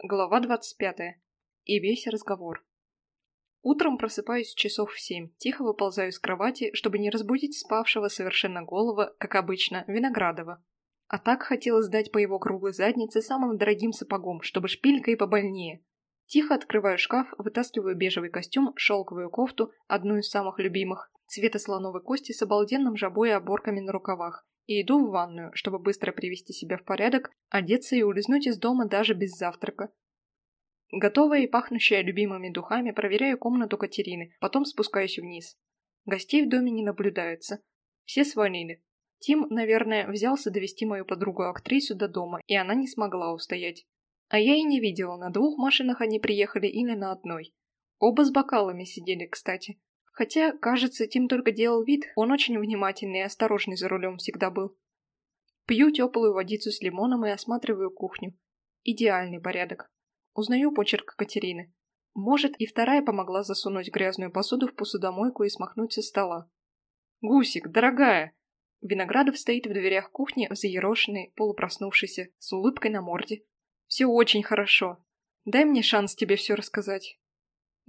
Глава 25. И весь разговор. Утром просыпаюсь часов в семь, тихо выползаю из кровати, чтобы не разбудить спавшего совершенно голова, как обычно, Виноградова. А так хотелось дать по его круглой заднице самым дорогим сапогом, чтобы шпилька и побольнее. Тихо открываю шкаф, вытаскиваю бежевый костюм, шелковую кофту, одну из самых любимых, цвета слоновой кости с обалденным жабой и оборками на рукавах, и иду в ванную, чтобы быстро привести себя в порядок, одеться и улизнуть из дома даже без завтрака. Готовая и пахнущая любимыми духами, проверяю комнату Катерины, потом спускаюсь вниз. Гостей в доме не наблюдается. Все свалили. Тим, наверное, взялся довести мою подругу-актрису до дома, и она не смогла устоять. А я и не видела, на двух машинах они приехали или на одной. Оба с бокалами сидели, кстати. Хотя, кажется, Тим только делал вид, он очень внимательный и осторожный за рулем всегда был. Пью теплую водицу с лимоном и осматриваю кухню. Идеальный порядок. Узнаю почерк Катерины. Может, и вторая помогла засунуть грязную посуду в посудомойку и смахнуть со стола. «Гусик, дорогая!» Виноградов стоит в дверях кухни, взъерошенный, полупроснувшийся, с улыбкой на морде. «Все очень хорошо. Дай мне шанс тебе все рассказать».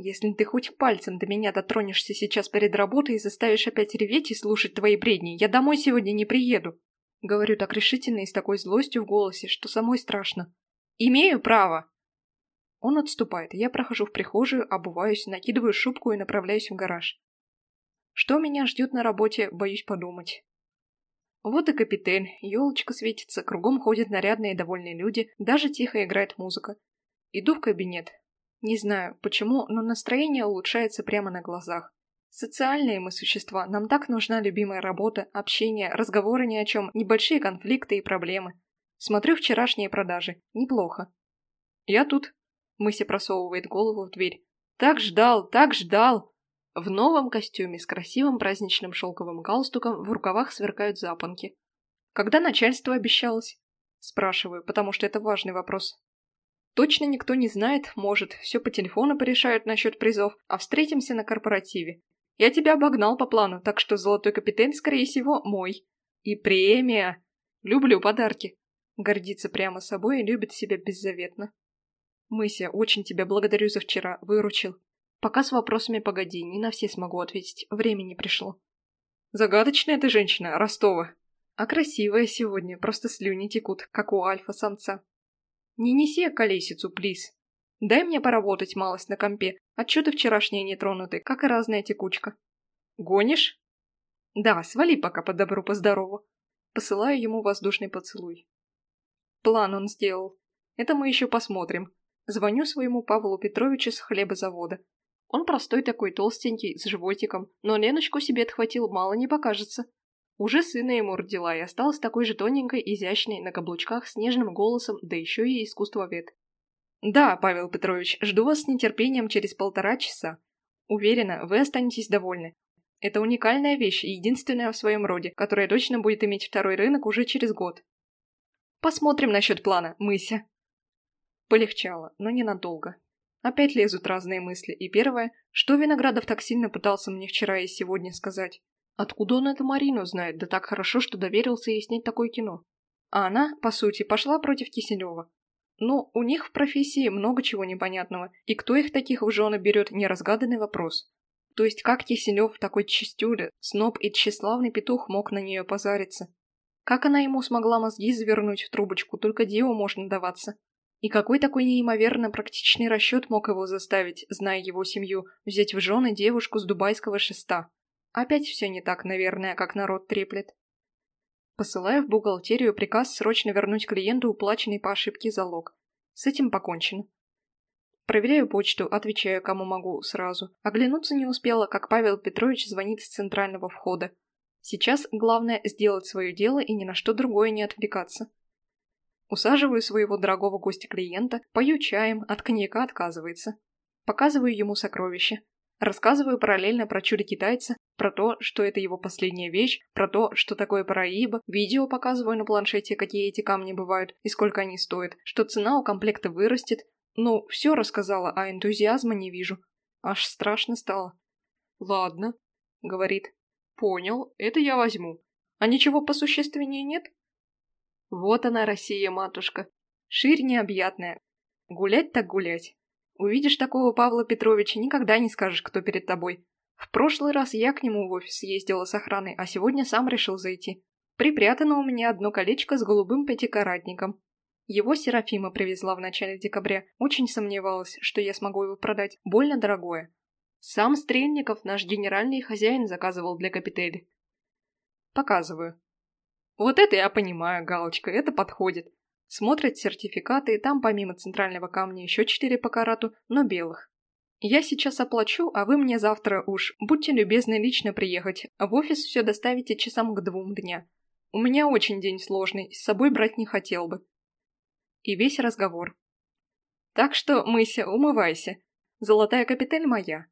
Если ты хоть пальцем до меня дотронешься сейчас перед работой и заставишь опять реветь и слушать твои бредни, я домой сегодня не приеду. Говорю так решительно и с такой злостью в голосе, что самой страшно. Имею право. Он отступает, я прохожу в прихожую, обуваюсь, накидываю шубку и направляюсь в гараж. Что меня ждет на работе, боюсь подумать. Вот и капитан, елочка светится, кругом ходят нарядные и довольные люди, даже тихо играет музыка. Иду в кабинет, не знаю, почему, но настроение улучшается прямо на глазах. Социальные мы существа, нам так нужна любимая работа, общение, разговоры ни о чем, небольшие конфликты и проблемы. Смотрю вчерашние продажи. Неплохо. Я тут. Мыси просовывает голову в дверь. Так ждал, так ждал. В новом костюме с красивым праздничным шелковым галстуком в рукавах сверкают запонки. Когда начальство обещалось? Спрашиваю, потому что это важный вопрос. Точно никто не знает, может, все по телефону порешают насчет призов, а встретимся на корпоративе. Я тебя обогнал по плану, так что золотой капитан, скорее всего, мой. И премия. Люблю подарки. Гордится прямо собой и любит себя беззаветно. Мыся, очень тебя благодарю за вчера, выручил. Пока с вопросами погоди, не на все смогу ответить, времени пришло. Загадочная ты женщина, Ростова. А красивая сегодня, просто слюни текут, как у альфа-самца. Не неси колесицу, плиз. Дай мне поработать малость на компе. Отчеты вчерашние нетронуты, как и разная текучка. Гонишь? Да, свали пока по добру, по здорову. Посылаю ему воздушный поцелуй. План он сделал. Это мы еще посмотрим. Звоню своему Павлу Петровичу с хлебозавода. Он простой такой, толстенький, с животиком, но Леночку себе отхватил, мало не покажется. Уже сына ему родила и осталась такой же тоненькой, изящной, на каблучках, с нежным голосом, да еще и искусствовед. «Да, Павел Петрович, жду вас с нетерпением через полтора часа. Уверена, вы останетесь довольны. Это уникальная вещь и единственная в своем роде, которая точно будет иметь второй рынок уже через год. Посмотрим насчет плана, Мыся». Полегчало, но ненадолго. Опять лезут разные мысли, и первое, что Виноградов так сильно пытался мне вчера и сегодня сказать. Откуда он эту Марину знает, да так хорошо, что доверился ей снять такое кино? А она, по сути, пошла против Киселева. Ну, у них в профессии много чего непонятного, и кто их таких в жены берет, неразгаданный вопрос. То есть как Киселев, такой чистюля, сноб и тщеславный петух мог на нее позариться? Как она ему смогла мозги завернуть в трубочку, только диву можно даваться? И какой такой неимоверно практичный расчет мог его заставить, зная его семью, взять в жены девушку с дубайского шеста? Опять все не так, наверное, как народ треплет. Посылаю в бухгалтерию приказ срочно вернуть клиенту уплаченный по ошибке залог. С этим покончено. Проверяю почту, отвечаю, кому могу, сразу. Оглянуться не успела, как Павел Петрович звонит с центрального входа. Сейчас главное сделать свое дело и ни на что другое не отвлекаться. Усаживаю своего дорогого гостя-клиента, пою чаем, от коньяка отказывается. Показываю ему сокровище. Рассказываю параллельно про чудо-китайца, про то, что это его последняя вещь, про то, что такое параиба, видео показываю на планшете, какие эти камни бывают и сколько они стоят, что цена у комплекта вырастет. Ну, все рассказала, а энтузиазма не вижу. Аж страшно стало. «Ладно», — говорит. «Понял, это я возьму. А ничего посущественнее нет?» Вот она, Россия, матушка. Ширь необъятная. Гулять так гулять. Увидишь такого Павла Петровича, никогда не скажешь, кто перед тобой. В прошлый раз я к нему в офис ездила с охраной, а сегодня сам решил зайти. Припрятано у меня одно колечко с голубым пятикаратником. Его Серафима привезла в начале декабря. Очень сомневалась, что я смогу его продать. Больно дорогое. Сам Стрельников, наш генеральный хозяин, заказывал для капители. Показываю. Вот это я понимаю, галочка, это подходит. Смотрят сертификаты, и там помимо центрального камня еще четыре по карату, но белых. Я сейчас оплачу, а вы мне завтра уж, будьте любезны лично приехать, в офис все доставите часам к двум дня. У меня очень день сложный, с собой брать не хотел бы. И весь разговор. Так что, Мыся, умывайся. Золотая капитель моя.